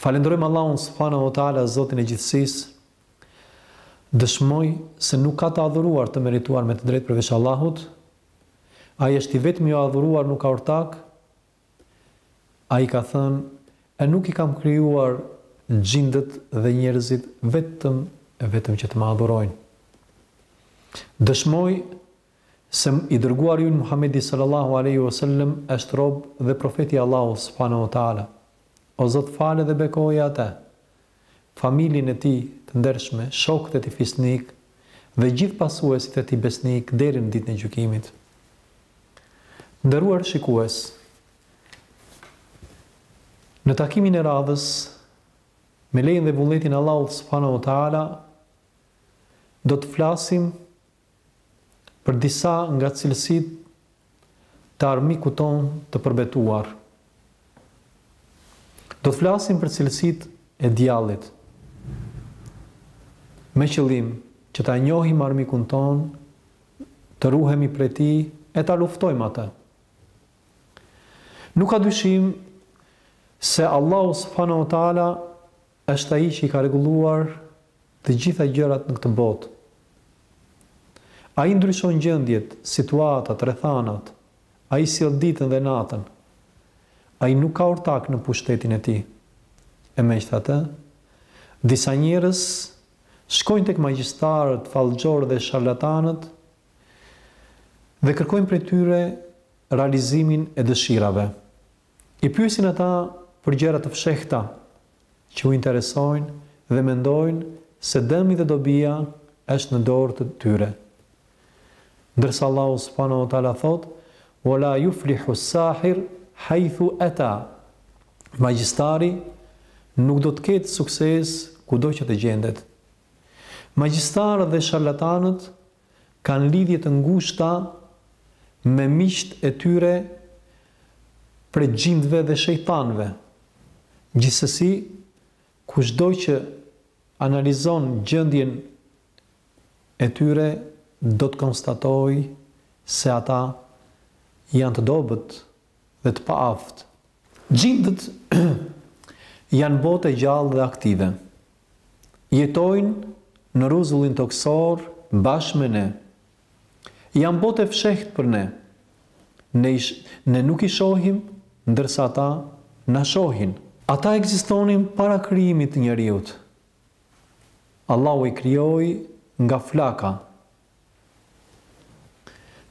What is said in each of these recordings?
Falënderojmë Allahun subhanahu wa ta'ala Zotin e gjithësisë Dëshmoj se nuk ka të adhuruar të merituar me të drejtë përveç Allahut Ai është i vetmi i adhuruar nuk ka ortak Ai ka thënë e nuk i kam krijuar xhindët dhe njerëzit vetëm e vetëm që të më adhurojnë Dëshmoj se i Dërguari ynë Muhamedi sallallahu alejhi ue sellem është rob dhe profet i Allahut subhanahu ue teala. O Zot fale dhe bekoje atë, familjen e tij të ndershme, shokët e tij fisnikë dhe gjithë pasuesit e tij besnikë deri në Ditën e Gjykimit. Të nderuar shikues, në takimin e radhës, me lejen dhe vullnetin e Allahut subhanahu ue teala, do të flasim për disa nga cilësitë të armikut tonë të përbetuar. Do të flasim për cilësitë e djallit, me qëllim që ta njohim armikun tonë, të ruhemi prej tij e ta luftojmë atë. Nuk ka dyshim se Allahu subhanahu wa taala Është ai që i ka rregulluar të gjitha gjërat në këtë botë. Ai ndryshon gjendjet, situatat, rrethanat. Ai sjell ditën dhe natën. Ai nuk ka ortak në pushtetin e tij. E megjithatë, disa njerëz shkojnë tek magjistarët, fallxhorët dhe sharlatanët dhe kërkojnë prej tyre realizimin e dëshirave. I pyesin ata për gjëra të fshehta që u interesojnë dhe mendojnë se dëmi dhe dobia është në dorë të tyre. Ndërsa Allahu subhanahu wa ta'ala thotë, Wa la yuflihu as-sahir haythu ata, Magjistari nuk do të ketë sukses kudo që të gjendet. Magjistarët dhe sharlatanët kanë lidhje të ngushta me miqtë e tyre prej xhindëve dhe shejtanëve. Gjithsesi, kushdo që analizon gjendjen e tyre do të konstatojë se ata janë të dobët dhe të paaftë. Xhindët janë botë e gjallë dhe aktive. jetojnë në rruzullin tokësor bashkë me ne. Janë botë e fshehtë për ne. Ne, ne nuk i shohim, ndërsa ata na shohin. Ata ekzistonin para krijimit të njeriut. Allahu i krijoi nga flaka.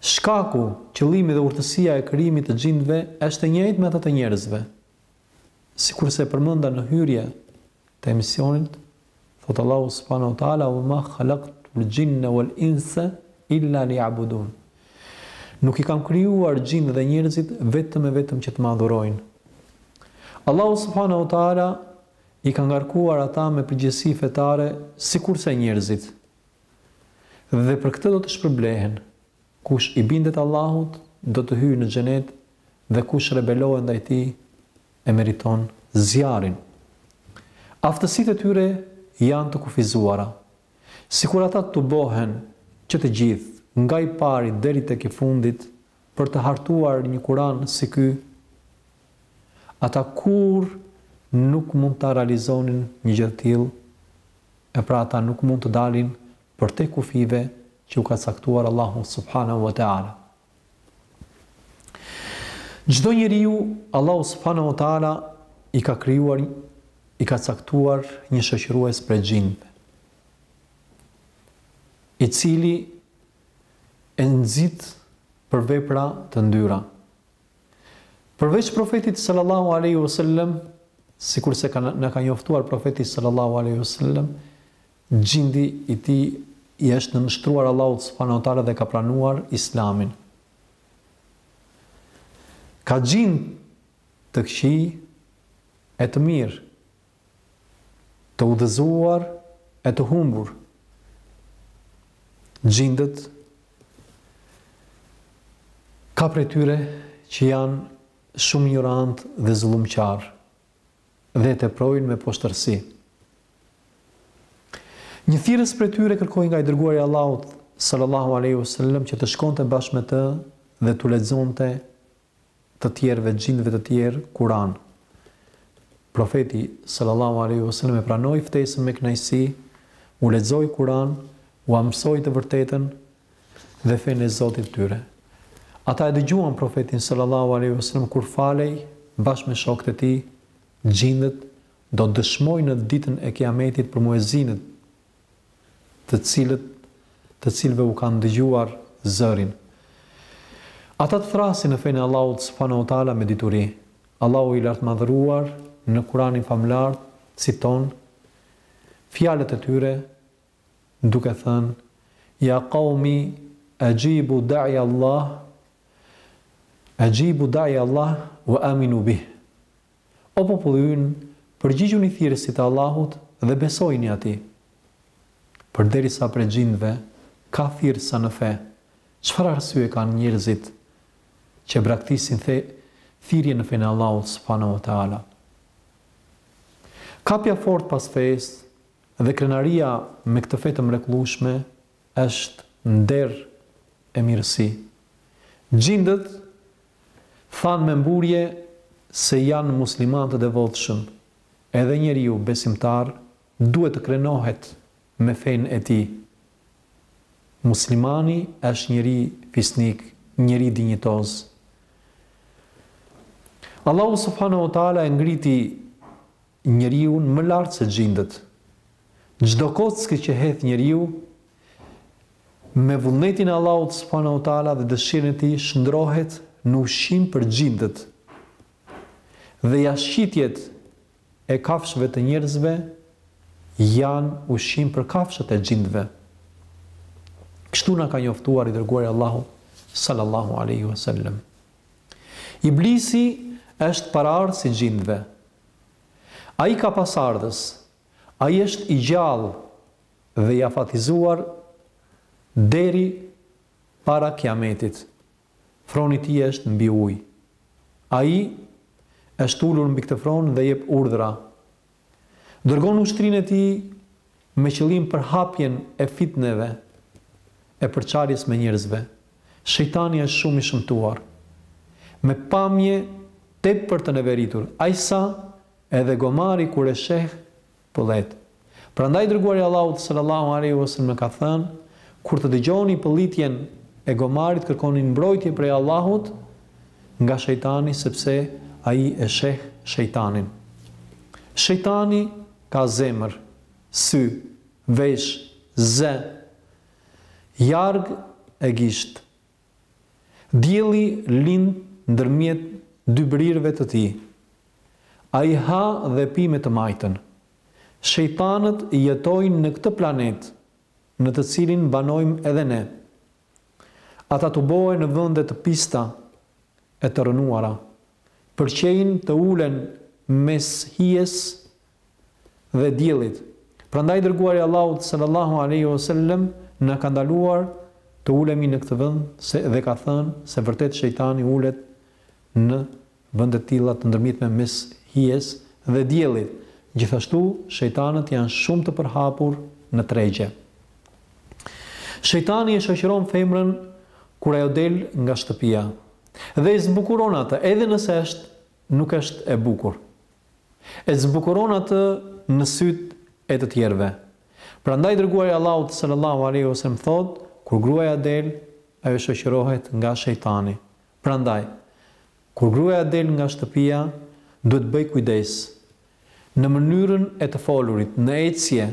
Shkaku, qëllimi dhe urtësia e krijimit të xhindëve është e njëjtë me atë të njerëzve. Sikurse e përmenda në hyrje të emisionit, thotë Allahu subhanahu wa ta'ala, Wa ma khalaqtul jinna wal insa illa liya'budun. Nuk i kam krijuar xhindët dhe njerëzit vetëm e vetëm që të më adhurojnë. Allahu subhanahu wa ta'ala i ka ngarkuar ata me përgjegjësi fetare sikurse njerëzit. Dhe për këtë do të shpërblehen. Kush i bindet Allahut do të hyjë në Xhenet dhe kush rebelohet ndaj Tij e meriton zjarrin. Aftësitë e tyre janë të kufizuara. Sikur ata të tubohen që të gjithë, nga i pari deri tek i fundit, për të hartuar një Kuran si ky, ata kurrë nuk mund ta realizonin një gjë të tillë, e pra ata nuk mund të dalin përtej kufijve që u ka caktuar Allahu subhanahu wa ta'ala. Çdo njeriu Allahu subhanahu wa ta'ala i ka krijuar i ka caktuar një shoqërues prej xhindëve i cili e nxit për vepra të ndyra. Përveç profetit sallallahu alaihi wasallam, sikurse na ka njoftuar profeti sallallahu alaihi wasallam, Xhindi i tij i është nënshtruar Allahut subhanehu teala dhe ka pranuar Islamin. Ka xhind të këqij e të mirë, të udhëzuar e të humbur. Xhindët ka prej tyre që janë shumë injorantë dhe zullumqarë. dhe e teprojnë me poshtërsi. Një thirrës prej tyre kërkoi nga i dërguari i Allahut sallallahu alaihi wasallam që të shkonte bashkë me të dhe t'u lexonte të tjerëve xhindëve të tjerë Kur'an. Profeti sallallahu alaihi wasallam e pranoi ftesën me kënaqësi, u lexoi Kur'an, ua mësoi të vërtetën dhe fenë e Zotit të tyre. Ata e dëgjuan Profetin sallallahu alejhi ve sellem kur falej bashkë me shokët e tij, xhindët do të dëshmojnë në ditën e Kiametit për muezinët, të cilët të cilëve u kanë dëgjuar zërin. Ata të thërrasin në fenë e Allahut subhanahu wa taala me dituri. Allahu i lartmadhëruar në Kur'anin famëlartë citon fjalët e tyre duke thënë, Ja kaumi, ajibu da'i Allah, ajibu da'i Allah, wa aminu bih. O populli ynë, përgjigjuni thirrësit të Allahut dhe besojini atij. Përderisa prej xhinëve ka thirrësa në fe, çfarë arsye kanë njerëzit që braktisin the, thirrjen në fenë e Allahut subhanahu wa ta'ala? Kapja fort pas fesë Dhe krenaria me këtë fe të mrekullueshme është nder e mirësi. Xhindët thanë me mburje se janë muslimanë të devotshëm. Edhe njeriu besimtar duhet të krenohet me fenë e tij. Muslimani është njeri fisnik, njeri dinjitoz. Allahu subhanahu wa taala e ngriti njeriun më lart se xhindët. Çdo kockë që hedh njeriu, me vullnetin e Allahut subhanahu wa taala dhe dëshirën e tij shndrohet në ushqim për xhindët. Dhe jashtëqitjet e kafshëve të njerëzve janë ushqim për kafshët e xhindëve. Kështu na ka njoftuar i dërguari i Allahut sallallahu alaihi wasallam. Iblisi është paraardhësi i xhindëve, Ai ka pasardhës, ai është i gjallë dhe i afatizuar deri para Kiametit. Froni i tij është mbi ujë. Ai është ulur mbi këtë fron dhe jep urdhra. Dërgon ushtrinë e tij me qëllim përhapjen e fitneve e përçarjes mes njerëzve, shejtani është shumë i shëmtuar, me pamje tepër të neveritur, aq sa edhe gomari kur e sheh, pëllet. Prandaj Dërguari i Allahut sallallahu alejhi ve sellem na ka thënë, Kur të dëgjoni pëllitjen e gomarit kërkoni mbrojtje prej Allahut nga shejtani sepse ai e sheh shejtanin. Shejtani Ka zemër, sy, vesh, zë, jarg e gisht. Dielli lind ndërmjet dy brirëve të tij. Ai ha dhe pi me të majtën. Shejtanët jetojnë në këtë planet në të cilin banojmë edhe ne. Ata tubohen në vende të pista e të rrënuara. pëlqejnë të ulen mes hijes dhe diellit. Prandaj i dërguari i Allahut sallallahu alejhi ue sellem na ka ndaluar të ulemi në këtë vend se dhe ka thënë se vërtet shejtani ulet në vende të tilla të ndërmitme mes hijes dhe diellit. Gjithashtu shejtanët janë shumë të përhapur në tregje. Shejtani e shoqëron femrën kur ajo del nga shtëpia. Dhe e zbukuron atë, edhe nëse është, nuk është e bukur. E zbukuron atë në sytë e të tjerëve. Prandaj dërguari i Allahut sallallahu alejhi ve sellem thotë, kur gruaja del, ajo shoqërohet nga shejtani. Prandaj, kur gruaja del nga shtëpia, duhet të bëjë kujdes në mënyrën e të folurit, në ecje,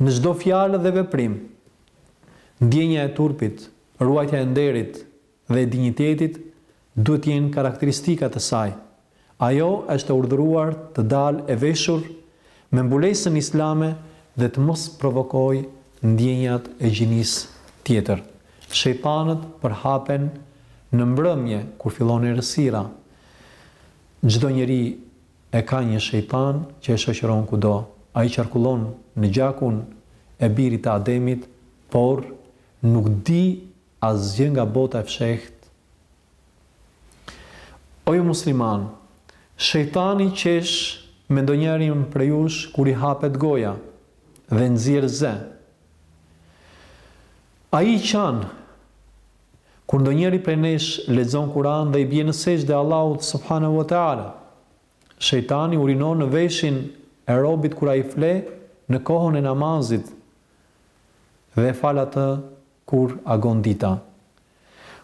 në çdo fjalë dhe veprim. Ndjenja e turpit, ruajtja e nderit, dhe e dinjitetit duhet të jenë karakteristika të saj. Ajo është e urdhëruar të dalë e veshur me mbulesën islame dhe të mos provokojë ndjenjat e gjinisë tjetër. Shejtanët përhapen në mbrëmje kur fillon errësira. Çdo njeri e ka një shejtan që e shoqëron kudo. Ai qarkullon në gjakun e birit të Ademit, por nuk di Asgjë nga bota e fshehtë O ju muslimanë, shejtani qesh me ndonjërin prej jush kur i hapet goja dhe nxjerr zë. Ai qan kur ndonjëri prej nesh lexon Kur'an dhe i bie në sexhde Allahut subhanehu ve teala. Shejtani urinon në veshin e robit kur ai fle në kohën e namazit dhe e fal atë kur agon dita.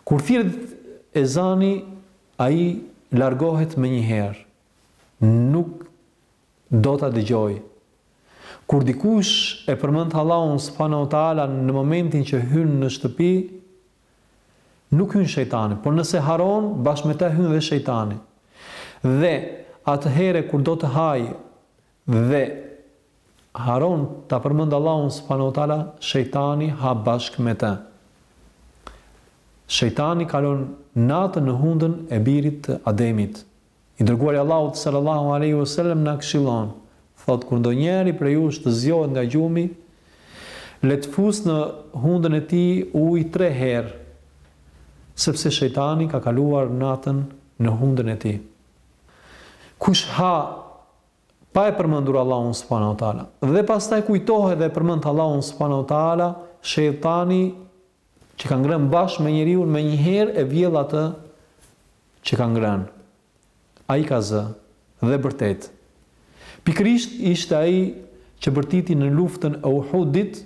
Kur thirret ezani, ai largohet menjëherë, nuk do ta dëgjojë. Kur dikush e përmend Allahun subhanahu wa ta'ala në momentin që hyn në shtëpi, nuk hyn shejtani, por nëse harron, bashkë me ta hyn dhe shejtani. Dhe atëherë kur do të hajë Dhe harron ta përmendë Allahun subhanehu ve teala, shejtani ha bashkë me të. Shejtani kalon natën në hundën e birit të Ademit. I Dërguari i Allahut sallallahu alejhi ve selem na këshillon, thotë kur ndonjëri prej jush të zgjohet nga gjumi, le të fusë në hundën e tij ujë tre herë, sepse shejtani ka kaluar natën në hundën e tij. Kush ha pa e përmendur Allahun subhanahu wa taala dhe pastaj kujtohet dhe e përmend Allahun subhanahu wa taala shejtani që ka ngrënë bashkë me njeriun menjëherë e vjell atë që ka ngrënë ai ka zë dhe bërtet pikërisht ishte ai që bërtiti në luftën e Uhudit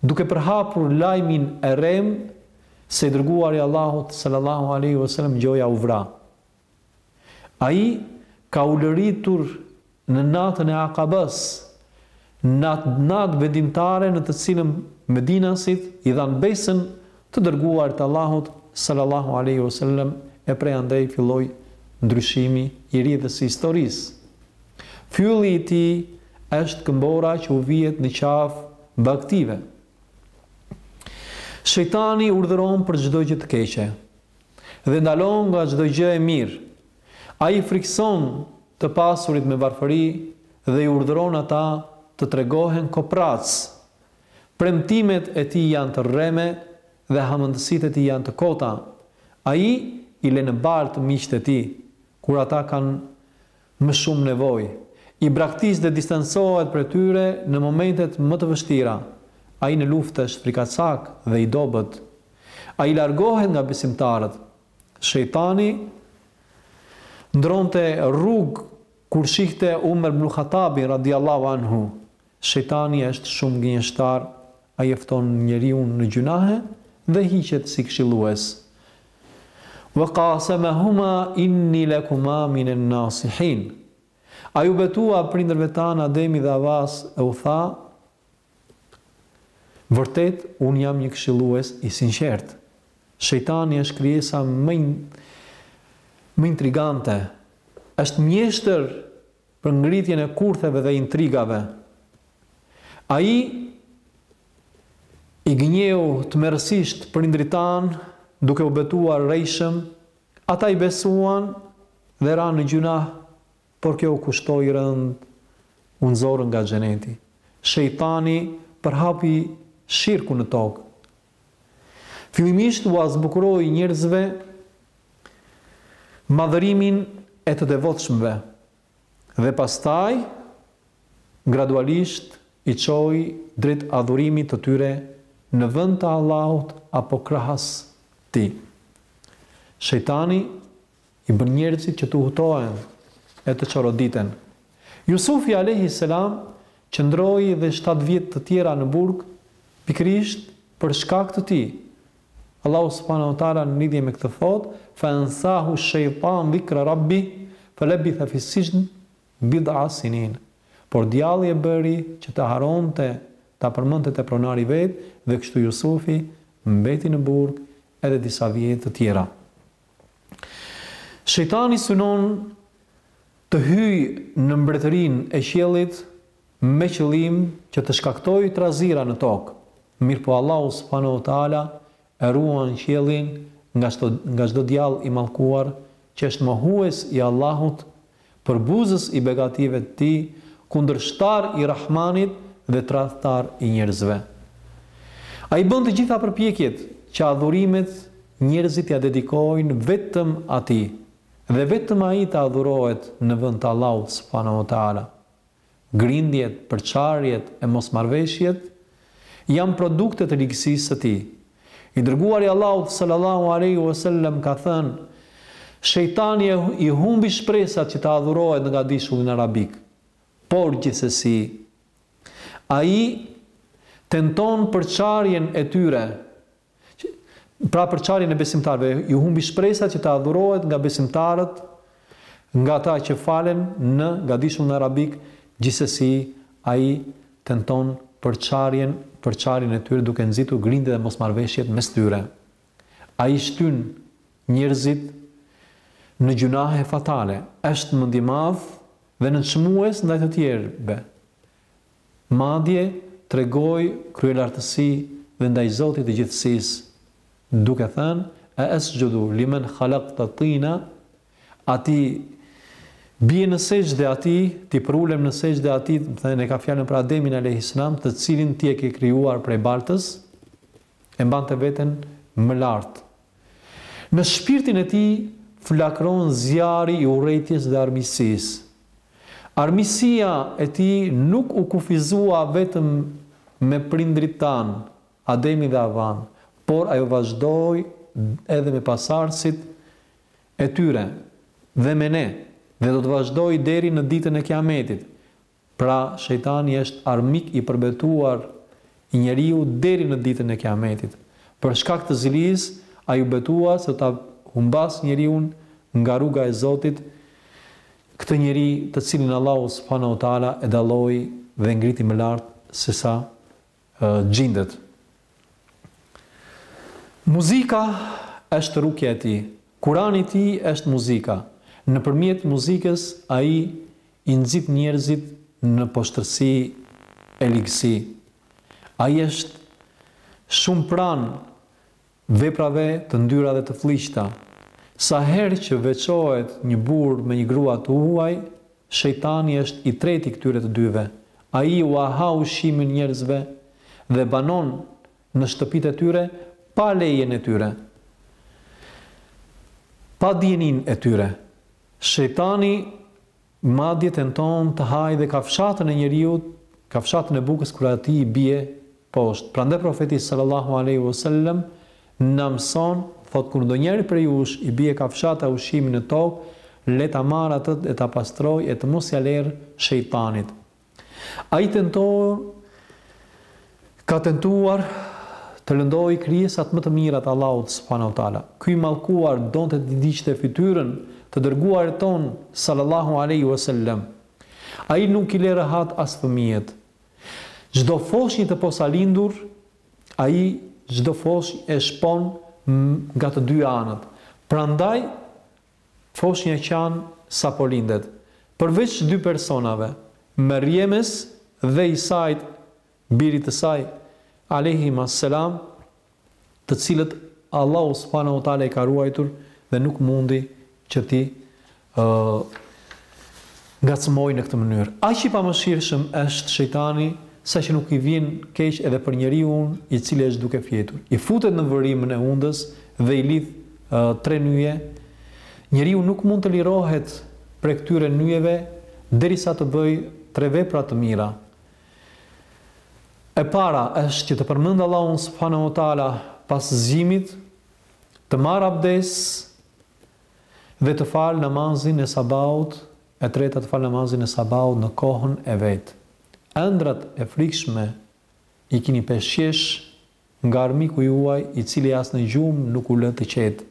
duke përhapur lajmin e rremë se i dërguari i Allahut sallallahu alaihi wasallam gjoja u vra Ai ka ulëritur në natën e Akabës, në atë natë vendimtare në të cilën medinasit i dhanë besën të Dërguarit të Allahut, sallallahu alejhi ve sellem, e prej andej filloi ndryshimi i rrjedhës së historisë. Fylli i tij është këmbora që u vihet në qafë bagëtive. Shejtani urdhëron për çdo gjë të keqe. dhe ndalon nga çdo gjë e mirë. Ai frikëson të pasurit me varfëri dhe i urdhëron ata të tregohen koprracë. Premtimet e tij janë të rreme dhe hamendësitë e tij janë të kota. Ai i lë në baltë miqtë e tij, kur ata kanë Më shumë nevojë. I braktis dhe distancohet prej tyre në momentet më të vështira. Ai në luftë është frikacak dhe i dobët. Ai largohet nga besimtarët. Shejtani ndërronte rrugë kur shihte Umer ibnu Khatabin radhiyallahu anhu, Shejtani është shumë gënjeshtar, ai e fton njeriun në gjynahe dhe hiqet si këshillues. Wa qasamahuma inni lakuma minen nasihin. Ai iu betua prindërve tanë Ademit dhe Havas e u tha, Vërtet, unë jam një këshillues i sinqertë. Shejtani është krijesa më më intrigante. Është mjeshtër për ngritjen e kurtheve dhe intrigave. Ai i gënjeu tmerrësisht prindërit tanë, duke u betuar rrejshëm, ata i besuan dhe ranë në gjynah, por kjo u kushtoi rëndë, u nxorën nga xheneti. Shejtani përhapi shirkun në tokë. Fillimisht ua zbukuroi njerëzve madhërimin e të devotshmëve dhe pastaj gradualisht i çoi drejt adhurimit të tyre në vend të Allahut apo krahas Tij. Shejtani I bën njerëzit që të hutohen e të çoroditen. Jusufi alejhi selam qëndroi dhe shtatë vjet të tjera në burg pikërisht për shkak të tij. Allahu subhanahu wa taala në lidhje me këtë thotë, Fa ensahu shejtan dhikra rabbi, fa labitha fi sijn bid'a sinin. Por djalli e bëri që të harronte ta përmendte te pronari i vet dhe kështu Jusufi mbeti në burg edhe disa vjet të tjera. Shejtani synon të hyjë në mbretërinë e qiellit me qëllim që të shkaktojë trazira në tokë, mirëpo Allahu subhanehu ve teala e ruan qiellin nga çdo djall i mallkuar që është mohues i Allahut përbuzës i begative të tij, kundërshtar i Rahmanit dhe tradhtar i njerëzve. Ai bën të gjitha përpjekjet që adhurimet njerëzit t'ia dedikojnë vetëm atij dhe vetëm ai të adhurohet në vend të Allahut subhanehu wa ta'ala. Grindjet, përçarjet e mosmarrëveshjet janë produkte të ligësisë së tij. I Dërguari i Allahut sallallahu alejhi ue sellem ka thënë, Shejtani i humbi shpresat që të adhurohet në gadishullin arabik. Por gjithsesi, ai tenton përçarjen e tyre. Pra përçarjen e besimtarëve, iu humbi shpresa që të adhurohet nga besimtarët, nga ata që falen në gadishullin arabik, gjithsesi ai tenton përçarjen, përçarjen e tyre duke nxitur grindje dhe mosmarrëveshjet mes tyre. Ai shtyn njerëzit në gjynahe fatale, është mendjemadh dhe nënçmues ndaj të tjerëve. Madje, tregoi kryelartësi dhe ndaj Zotit të Gjithësisë, duke thënë, A esxhudu limen khalaqte tina, A t'i bie në sexhde atij, t'i përulem në sexhde atij, do të thënë, e ka fjalën për Ademin alejhi selam, të cilin ti e ke krijuar prej baltës? E mbante veten më lart Në shpirtin e tij flakëron zjarri i urrejtjes dhe armiqësisë. Armiqësia e tij nuk u kufizua vetëm me prindërit tanë, Ademin dhe Havanë, por ajo vazhdoi edhe me pasardhësit e tyre dhe me ne dhe do të vazhdojë deri në Ditën e Kiametit, Pra, shejtani është armik i përbetuar i njeriut deri në ditën e Kiametit. Për shkak të zilisë, ai u betua se do ta humbasë njeriun nga rruga e Zotit, këtë njeri të cilin Allahu subhanahu wa ta'ala e dalloi dhe ngriti më lart sesa xhindët. Muzika është rukja e tij. Kurani i tij është muzika. Nëpërmjet muzikës ai i nxit njerëzit në poshtërsi e ligësi. Ai është shumë pranë Veprave të ndyra dhe të flliqta. Sa herë që veçohet një burrë me një grua të huaj, Shejtani është i treti këtyre të dyve. Ai ua ha ushqimin njerëzve dhe banon në shtëpitë e tyre pa lejen e tyre, pa dijeninë e tyre. Shejtani Madje tenton të hajë dhe kafshatën e njeriut, kafshatën e bukës kur atij i bie poshtë. Prandaj Profeti sallallahu alejhi ve sellem na mëson, thotë kur ndonjërit prej jush i bie kafshata e ushqimi në tokë, le ta marrë atë e ta pastrojë e të mos ia lerë shejtanit. Ai tenton ka tentuar të lëndojë krijesat më të mira të Allahut subhanahu wa taala. Ky i mallkuar donte t'i digjte fytyrën të Dërguarit tonë sallallahu alejhi ue sellem. Ai nuk i le rehat as fëmijët. Çdo foshnjë të posalindur ai çdo foshnjë e shpon nga të dy anët. Prandaj Foshnja qan sapo lindet. Përveç dy personave, Merjemes dhe Isait, birit të saj, alejhima selam, të cilët Allahu subhanehu ve teala i ka ruajtur dhe nuk mundi që t'i ngacmojë në këtë mënyrë. Aq i pamëshirshëm është shejtani sa që nuk i vjen keq edhe për njeriun i cili është duke fjetur. I futet në vrimën e hundës dhe i lidh tre nyje, njeriu nuk mund të lirohet prej këtyre nyjeve derisa të bëjë tre vepra të mira. E para është që të përmendë Allahun subhanehu teala pas zgjimit, të marrë abdes Dhe të falë namazin e sabahut, e treta të falë namazin e sabahut në kohën e vet. Ëndrrat e frikshme i kini peshqesh nga armiku juaj i cili as në gjumë nuk u lë të qetë.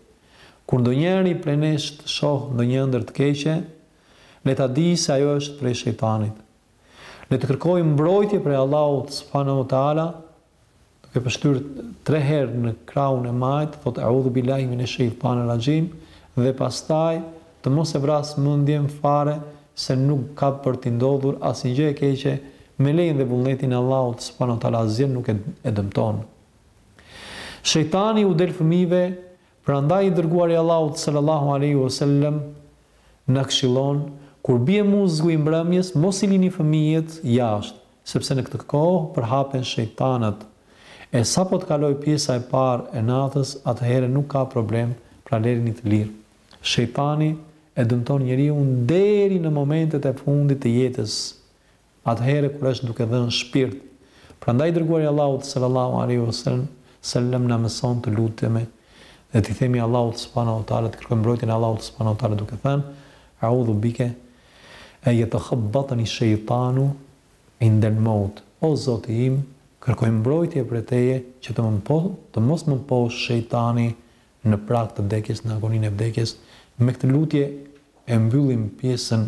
Kur ndonjëri prej nesh të shohë ndonjë ëndërr të keqe, le ta dijë se ajo është prej shejtanit. Le të kërkojë mbrojtje prej Allahut subhanehu teala duke pështyrë tre herë në krahun e majtë thotë E'udhubillahi minesh-shejtanir-rajim dhe pastaj të mos e vrasë mendjen fare se nuk ka për t'i ndodhur asnjë gjë e keqe me lejen dhe vullnetin e Allahut subhanahu wa ta'ala asgjë nuk e dëmton shejtani u del fëmijëve Prandaj i Dërguari i Allahut sallallahu alejhi ue sellem na këshillon, Kur bie muzgu i mbrëmjes, mos i lini fëmijët jashtë, sepse në këtë kohë përhapen shejtanët. E sapo të kalojë pjesa e parë e natës, atëherë nuk ka problem, pra lerini të lirë. Shejtani e dëmton njeriun deri në momentet e fundit të jetës, Atëherë kur është duke dhënë shpirt. Prandaj i Dërguari i Allahut sallallahu alejhi ve sellem na mëson të lutemi dhe t'i themi Allahut subhanahu wa ta'ala, të kërkojmë mbrojtjen e Allahut subhanahu wa ta'ala duke thënë, A'udhu bike en yetakhabbatani shejtanu inda al-maut, O Zoti im, kërkoj mbrojtje prej Teje që të më të mos më mposhtë shejtani në prag të vdekjes, në agoninë e vdekjes. Me këtë lutje e mbyllim pjesën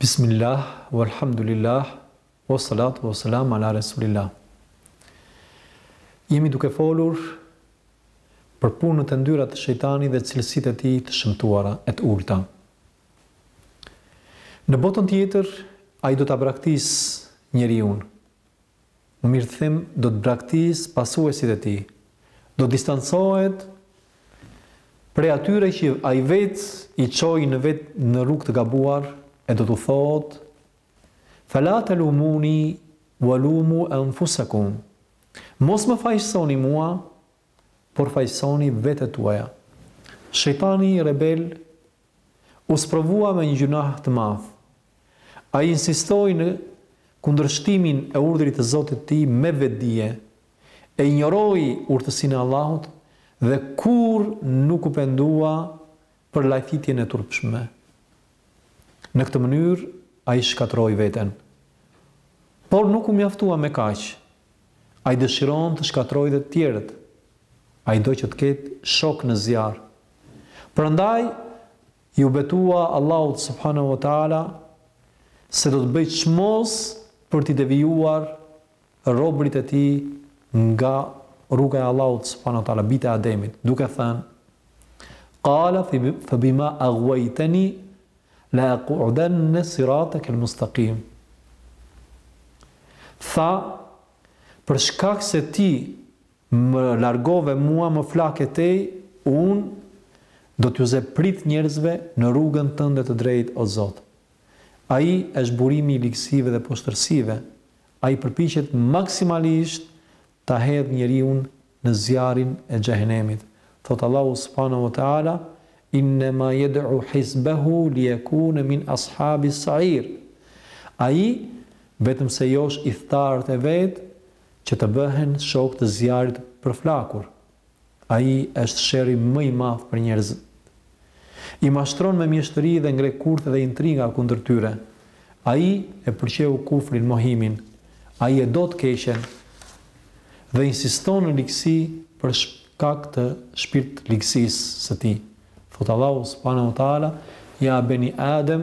Bismillah walhamdulillah was salatu was salam ala rasulillah Jemi duke folur për punët e ndyra të shejtanit dhe cilësitë e tij të shëmtuara e të ulta. Në botën tjetër ai do ta braktisë njeriu. Më mirë të them, do të braktisë pasuesit e tij. Do të distancohet prej atyre që ai vetë i çoi në vetë në rrugë të gabuar e do t'u thotë, Fela telumuni wa lumu enfusekum, Mos më fajësoni mua, por fajësoni vetet tuaja. Shejtani rebel u sprovua me një gjynah të madh. Ai insistoi në kundërshtimin e urdhrit të Zotit të tij me vetëdije, e injoroi urtësinë e Allahut dhe kurrë nuk u pendua për lajthitjen e turpshme. Në këtë mënyrë ai shkatërroi veten. Por nuk u mjaftua me kaq. Ai dëshiron të shkatërrojë dhe të tjerët. Ai do që të ketë shokë në zjarr, Prandaj, iu betua Allahut subhanehu ve teala se do të bëjë çmos për t'i devijuar robërit e Tij nga rruga e Allahut subhanehu ve teala, bijtë e Ademit, duke thënë, Qala febima aghwaytani la'aqudanna siratakal mustaqim. Tha, për shkak se ti Më largove mua më flake tej unë do t'ju zë pritë njerëzve në rrugën tënde të drejtë o Zot. Ai është burimi i ligësive dhe poshtërsive, ai përpiqet maksimalisht ta hedhë njeriun në zjarrin e xhehenemit. Thotë Allahu subhanahu wa ta'ala, Innema yed'u hizbehu liyekune min ashabis-sa'ir. Ai vetëm se josh ithtarët e vet Që të bëhen shokë të zjarrit për flakur. Ai është sherri më i madh për njerëzit. I mashtron me mjeshtëri dhe ngre kurthe dhe intriga kundër tyre. Ai e pëlqeu kufrin, mohimin. Ai e do të keqen dhe insiston në ligësi për shkak të shpirtligësisë së tij. Thotë Allahu subhanehu wa taala, Ja beni Adem,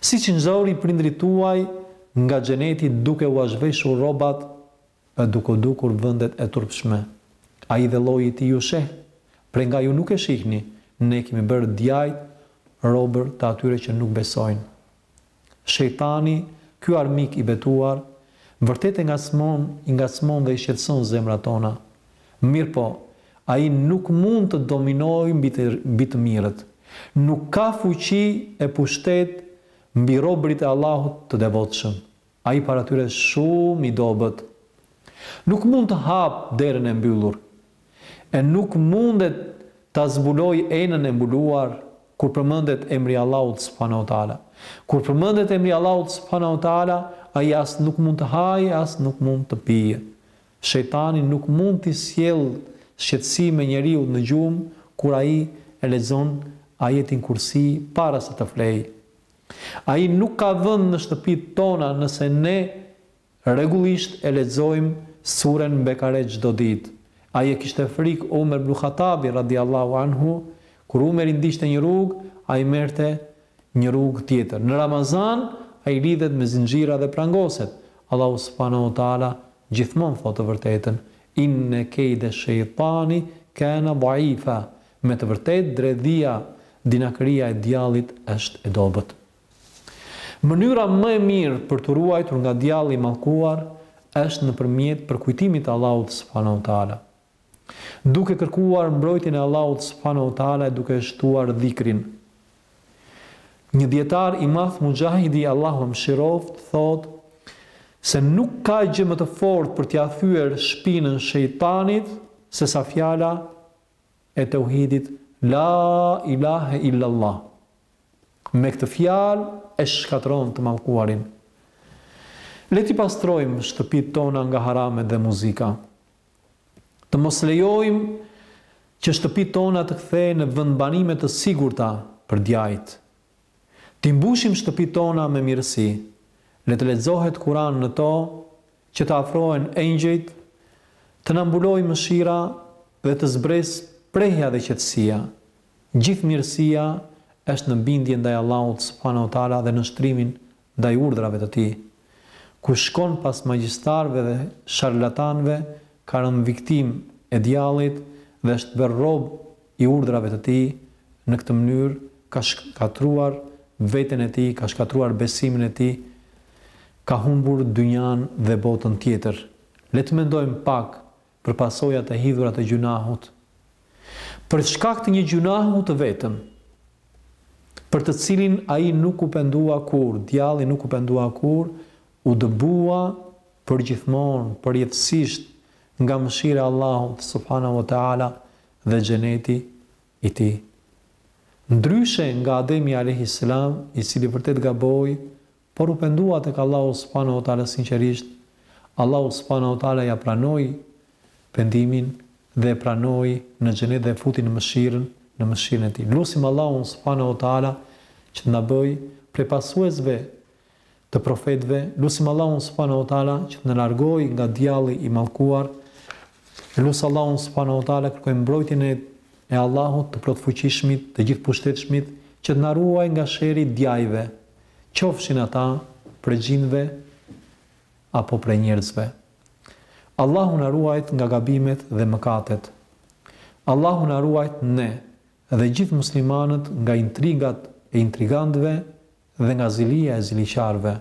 Siç i nxori prindërit tuaj nga xheneti duke ua zhveshur rrobat dhe duke u dukur vendet e turpshme, Ai dhe lloji i Tij ju sheh, prej nga ju nuk e shihni, Ne kemi bërë djajt robër të atyre që nuk besojnë. Shejtani, ky armik i betuar, vërtet e ngacmon, i ngacmon dhe i shqetëson zemrat tona. Mirëpo, ai nuk mund të dominojë mbi mbi të mirët. Nuk ka fuqi e pushtet mbi robërit e Allahut të devotshëm. Ai para tyre është shumë i dobët. Nuk mund të hapë derën e mbyllur. E nuk mundet ta zbulojë enën e mbuluar kur përmendet emri i Allahut subhanahu wa ta'ala. Kur përmendet emri i Allahut subhanahu wa ta'ala, ai as nuk mund të hajë e as nuk mund të pijë. Shejtani nuk mund t'i sjellë shqetësime njeriut në gjumë kur ai e lexon Ajetin Kursi para se të flejë. Ai nuk ka vend në shtëpitë tona nëse ne rregullisht e lexojmë Suren Bekare çdo ditë. Ai e kishte frikë Umer ibn Hatabin, radijallahu anhu, kur Umeri ndiqte një rrugë, ai merrte Një rrugë tjetër, në Ramazan, ai lidhet me zinxhira dhe prangoset. Allahu subhanahu wa ta'ala gjithmonë thotë të vërtetën, Inne kejde shejtani kane dhaifa, Me të vërtetë dredhia, dinakëria e djallit është e dobët. Mënyra më e mirë për t'u ruajtur nga djalli i mallkuar është nëpërmjet përkujtimit të Allahut subhanahu wa ta'ala. Duke kërkuar mbrojtjen e Allahut subhanahu wa ta'ala e duke shtuar dhikrin. Një dijetar i madh Muxhahidi Allahu e mëshiroftë thotë se nuk ka gjë më të fortë për t'ia thyer shpinën shejtanit sesa fjala e teuhidit La ilahe illallah. Me këtë fjalë e shkatërron të mallkuarin. Le t'i pastrojmë shtëpitë tona nga haramet dhe muzika. Të mos lejojmë që shtëpitë tona të kthehen në vendbanime të sigurta për djajtë. T'i mbushim shtëpitë tona me mirësi, le të lexohet Kuran në to, që të afrohen engjëjt, të na mbulojë mëshira dhe të zbresë prehja dhe qetësia. Gjithë mirësia është në bindje ndaj Allahut subhanahu wa taala dhe nënshtrimin ndaj urdhrave të tij. Kush shkon pas magjistarëve dhe sharlatanëve ka rënë viktimë e djallit dhe është bërë rob i urdhrave të tij, në këtë mënyrë ka shkatërruar veten e tij, ka shkatërruar besimin e tij, ka humbur dynjanë dhe botën tjetër. Le të mendojmë pak për pasojat e hidhura të gjynahut, për shkak të një gjynahu të vetëm, për të cilin ai nuk u pendua kurrë, djalli nuk u pendua kurrë, u dëbua përgjithmonë, përjetësisht, nga mëshira e Allahut subhanahu wa ta'ala dhe xheneti i tij. Ndryshe nga Ademi alayhis salam, i cili vërtet gaboi Por u pendua tek Allahu subhanahu wa ta'ala sinqerisht, Allahu subhanahu wa ta'ala ia pranoi pendimin dhe e pranoi në Xhenet dhe e futi në mëshirën, në mëshirën e Tij. Lusim Allahun subhanahu wa ta'ala që të na bëjë prej pasuesve të profetëve, lusim Allahun subhanahu wa ta'ala që të na largojë nga djalli i mallkuar. Lus Allahun subhanahu wa ta'ala kërkojmë mbrojtjen e e Allahut të plotfuqishmit, të gjithëpushtetshmit, që të na ruajë nga sherri i djajve, qofshin ata prej xhindëve apo prej njerëzve. Allahu na ruajt nga gabimet dhe mëkatet. Allahu na ruajt ne dhe gjithë muslimanët nga intrigat e intrigantëve dhe nga zilia e ziliqarëve.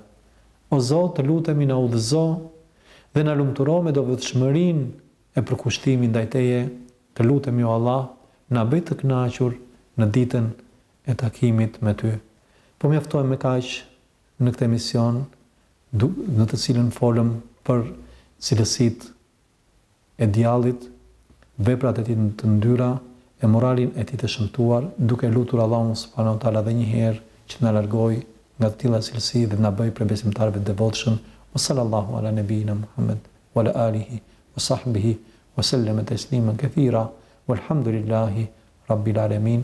O Zot të lutemi na udhëzo dhe na lumturo me devotshmërinë e përkushtimin ndaj Teje, të lutemi o Allah na bëj të kënaqur në ditën e takimit me ty. Po mjaftohemi me kaq në këtë emision në të cilën folëm për cilësitë e djallit, veprat e tij të ndyra e moralin e tij të shëmtuar, duke lutur Allahun subhanahu wa taala edhe një herë që të na largojë nga të tilla cilësi dhe të na bëjë prej besimtarëve të devotshëm. Wa sallallahu ala nebijina Muhammed wa ala alihi wa sahbihi wa selleme teslimen kethira, walhamdulillahi rabbil alemin.